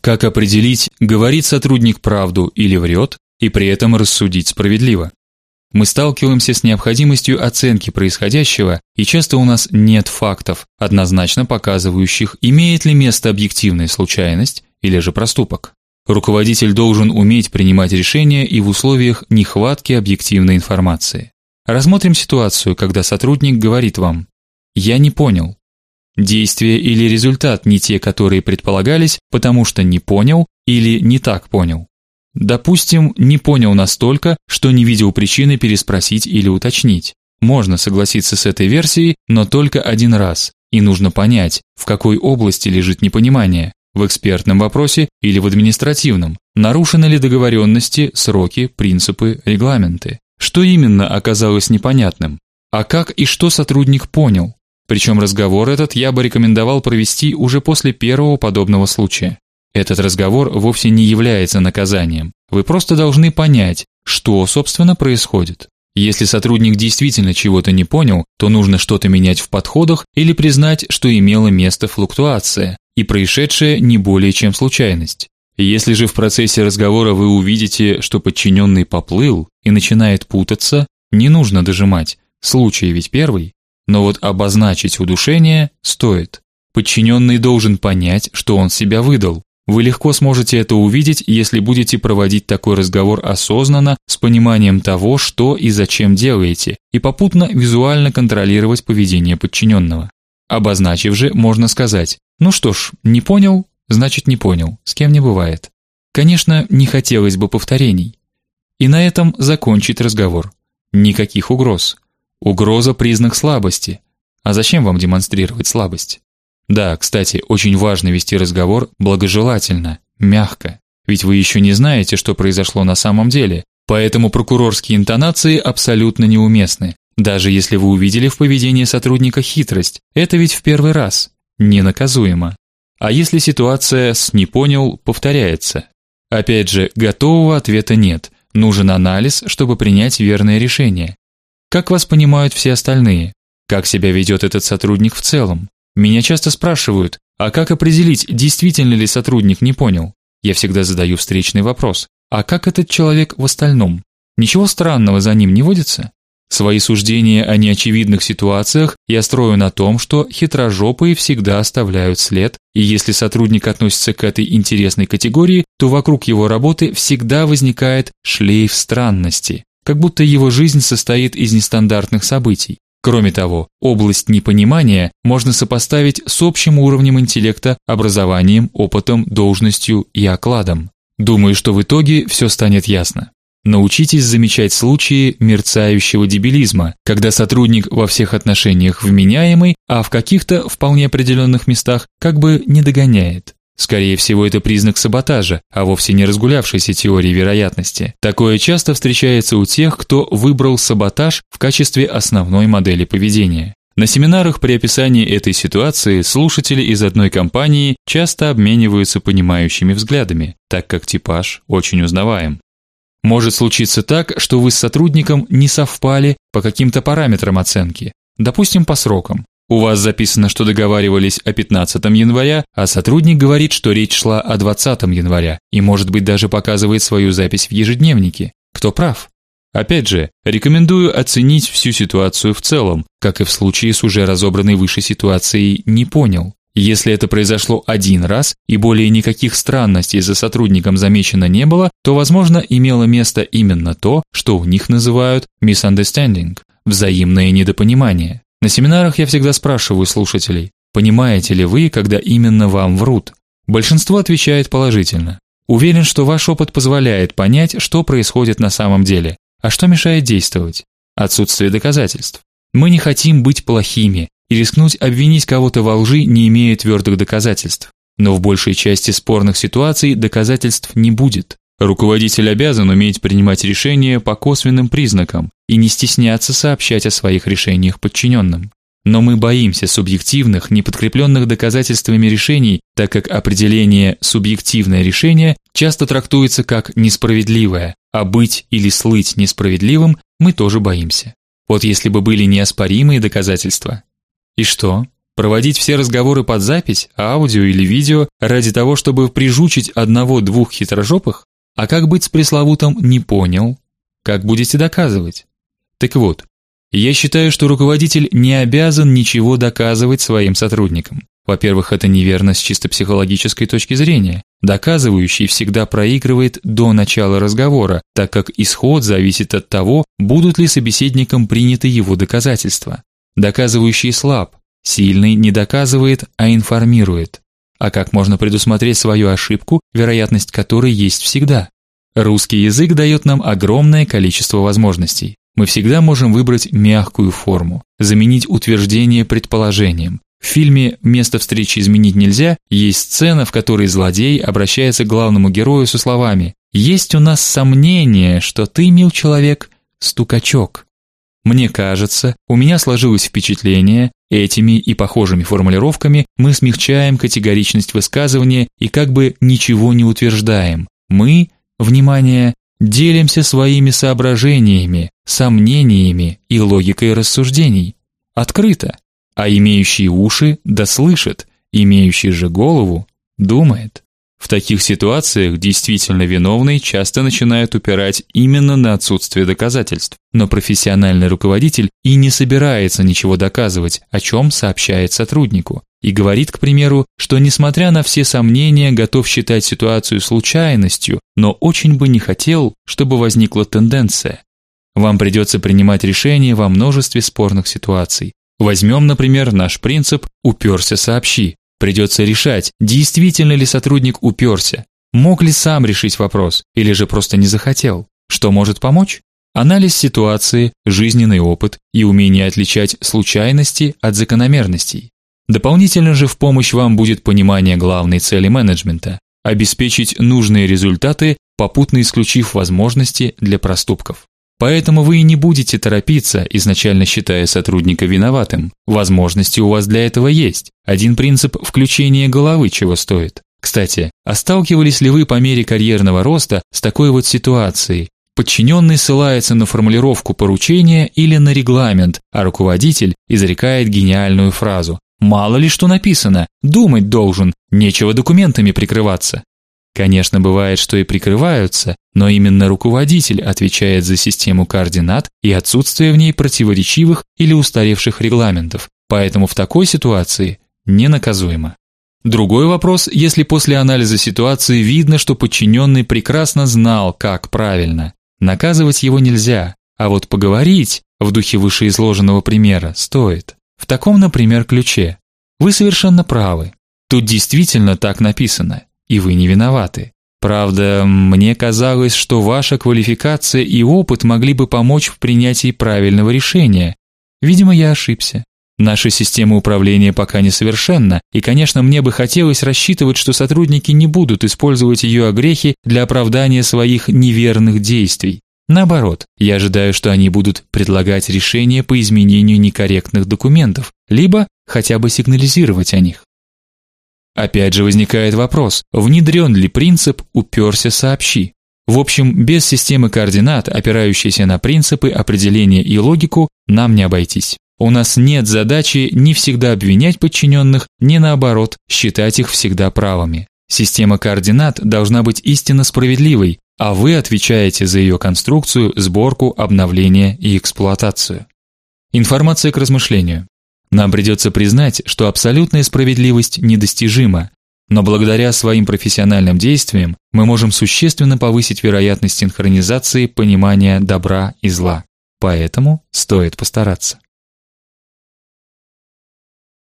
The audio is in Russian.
Как определить, говорит сотрудник правду или врет, и при этом рассудить справедливо? Мы сталкиваемся с необходимостью оценки происходящего, и часто у нас нет фактов, однозначно показывающих, имеет ли место объективная случайность или же проступок. Руководитель должен уметь принимать решения и в условиях нехватки объективной информации. Рассмотрим ситуацию, когда сотрудник говорит вам: "Я не понял". Действие или результат не те, которые предполагались, потому что не понял или не так понял. Допустим, не понял настолько, что не видел причины переспросить или уточнить. Можно согласиться с этой версией, но только один раз. И нужно понять, в какой области лежит непонимание: в экспертном вопросе или в административном. Нарушены ли договоренности, сроки, принципы, регламенты? Что именно оказалось непонятным? А как и что сотрудник понял? Причем разговор этот я бы рекомендовал провести уже после первого подобного случая. Этот разговор вовсе не является наказанием. Вы просто должны понять, что собственно происходит. Если сотрудник действительно чего-то не понял, то нужно что-то менять в подходах или признать, что имела место флуктуация, и происшедшее не более чем случайность. Если же в процессе разговора вы увидите, что подчиненный поплыл и начинает путаться, не нужно дожимать. Случай ведь первый. Но вот обозначить удушение стоит. Подчиненный должен понять, что он себя выдал. Вы легко сможете это увидеть, если будете проводить такой разговор осознанно, с пониманием того, что и зачем делаете, и попутно визуально контролировать поведение подчиненного. Обозначив же, можно сказать: "Ну что ж, не понял, значит не понял. С кем не бывает". Конечно, не хотелось бы повторений. И на этом закончить разговор. Никаких угроз. Угроза признак слабости. А зачем вам демонстрировать слабость? Да, кстати, очень важно вести разговор благожелательно, мягко. Ведь вы еще не знаете, что произошло на самом деле, поэтому прокурорские интонации абсолютно неуместны. Даже если вы увидели в поведении сотрудника хитрость, это ведь в первый раз, ненаказуемо. А если ситуация с не понял повторяется? Опять же, готового ответа нет. Нужен анализ, чтобы принять верное решение. Как вас понимают все остальные? Как себя ведет этот сотрудник в целом? Меня часто спрашивают: "А как определить, действительно ли сотрудник не понял?" Я всегда задаю встречный вопрос: "А как этот человек в остальном? Ничего странного за ним не водится?" Свои суждения о неочевидных ситуациях я строю на том, что хитрожопые всегда оставляют след, и если сотрудник относится к этой интересной категории, то вокруг его работы всегда возникает шлейф странности, как будто его жизнь состоит из нестандартных событий. Кроме того, область непонимания можно сопоставить с общим уровнем интеллекта, образованием, опытом, должностью и окладом. Думаю, что в итоге все станет ясно. Научитесь замечать случаи мерцающего дебилизма, когда сотрудник во всех отношениях вменяемый, а в каких-то вполне определенных местах как бы не догоняет. Скорее всего, это признак саботажа, а вовсе не разгулявшейся теории вероятности. Такое часто встречается у тех, кто выбрал саботаж в качестве основной модели поведения. На семинарах при описании этой ситуации слушатели из одной компании часто обмениваются понимающими взглядами, так как типаж очень узнаваем. Может случиться так, что вы с сотрудником не совпали по каким-то параметрам оценки, допустим, по срокам. У вас записано, что договаривались о 15 января, а сотрудник говорит, что речь шла о 20 января, и может быть даже показывает свою запись в ежедневнике. Кто прав? Опять же, рекомендую оценить всю ситуацию в целом, как и в случае с уже разобранной выше ситуацией не понял. Если это произошло один раз и более никаких странностей за сотрудником замечено не было, то, возможно, имело место именно то, что у них называют misunderstanding взаимное недопонимание. На семинарах я всегда спрашиваю слушателей: "Понимаете ли вы, когда именно вам врут?" Большинство отвечает положительно. Уверен, что ваш опыт позволяет понять, что происходит на самом деле. А что мешает действовать? Отсутствие доказательств. Мы не хотим быть плохими, и рискнуть обвинить кого-то во лжи, не имея твердых доказательств. Но в большей части спорных ситуаций доказательств не будет. Руководитель обязан уметь принимать решения по косвенным признакам и не стесняться сообщать о своих решениях подчиненным. Но мы боимся субъективных, неподкрепленных доказательствами решений, так как определение субъективное решение часто трактуется как несправедливое, а быть или слыть несправедливым мы тоже боимся. Вот если бы были неоспоримые доказательства, и что? Проводить все разговоры под запись, аудио или видео ради того, чтобы прижучить одного-двух хитрожопых? А как быть с пресловутым «не понял»? Как будете доказывать? Так вот, я считаю, что руководитель не обязан ничего доказывать своим сотрудникам. Во-первых, это неверно с чисто психологической точки зрения. Доказывающий всегда проигрывает до начала разговора, так как исход зависит от того, будут ли собеседником приняты его доказательства. Доказывающий слаб, сильный не доказывает, а информирует. А как можно предусмотреть свою ошибку, вероятность которой есть всегда? Русский язык дает нам огромное количество возможностей. Мы всегда можем выбрать мягкую форму, заменить утверждение предположением, в фильме «Место встречи изменить нельзя» есть сцена, в которой злодей обращается к главному герою со словами «Есть у нас сомнение, что ты, мил человек, стукачок». Мне кажется, у меня сложилось впечатление, этими и похожими формулировками мы смягчаем категоричность высказывания и как бы ничего не утверждаем. Мы, внимание, делимся своими соображениями, сомнениями и логикой рассуждений. Открыто а имеющий уши да слышит, имеющий же голову думает. В таких ситуациях действительно виновный часто начинает упирать именно на отсутствие доказательств, но профессиональный руководитель и не собирается ничего доказывать, о чем сообщает сотруднику, и говорит, к примеру, что несмотря на все сомнения, готов считать ситуацию случайностью, но очень бы не хотел, чтобы возникла тенденция. Вам придется принимать решения во множестве спорных ситуаций, Возьмем, например, наш принцип «уперся, сообщи». Придется решать, действительно ли сотрудник уперся, мог ли сам решить вопрос или же просто не захотел. Что может помочь? Анализ ситуации, жизненный опыт и умение отличать случайности от закономерностей. Дополнительно же в помощь вам будет понимание главной цели менеджмента обеспечить нужные результаты, попутно исключив возможности для проступков. Поэтому вы и не будете торопиться, изначально считая сотрудника виноватым. Возможности у вас для этого есть. Один принцип включения головы чего стоит. Кстати, а сталкивались ли вы по мере карьерного роста с такой вот ситуацией? Подчиненный ссылается на формулировку поручения или на регламент, а руководитель изрекает гениальную фразу: "Мало ли что написано, думать должен, нечего документами прикрываться". Конечно, бывает, что и прикрываются, но именно руководитель отвечает за систему координат и отсутствие в ней противоречивых или устаревших регламентов. Поэтому в такой ситуации ненаказуемо. Другой вопрос, если после анализа ситуации видно, что подчиненный прекрасно знал, как правильно. Наказывать его нельзя, а вот поговорить в духе вышеизложенного примера стоит. В таком, например, ключе. Вы совершенно правы. Тут действительно так написано и вы не виноваты. Правда, мне казалось, что ваша квалификация и опыт могли бы помочь в принятии правильного решения. Видимо, я ошибся. Наша система управления пока несовершенна, и, конечно, мне бы хотелось рассчитывать, что сотрудники не будут использовать ее огрехи для оправдания своих неверных действий. Наоборот, я ожидаю, что они будут предлагать решения по изменению некорректных документов, либо хотя бы сигнализировать о них. Опять же возникает вопрос, внедрен ли принцип «уперся, сообщи». В общем, без системы координат, опирающейся на принципы, определения и логику, нам не обойтись. У нас нет задачи не всегда обвинять подчиненных, не наоборот, считать их всегда правыми. Система координат должна быть истинно справедливой, а вы отвечаете за ее конструкцию, сборку, обновление и эксплуатацию. Информация к размышлению. Нам придется признать, что абсолютная справедливость недостижима, но благодаря своим профессиональным действиям мы можем существенно повысить вероятность синхронизации понимания добра и зла. Поэтому стоит постараться.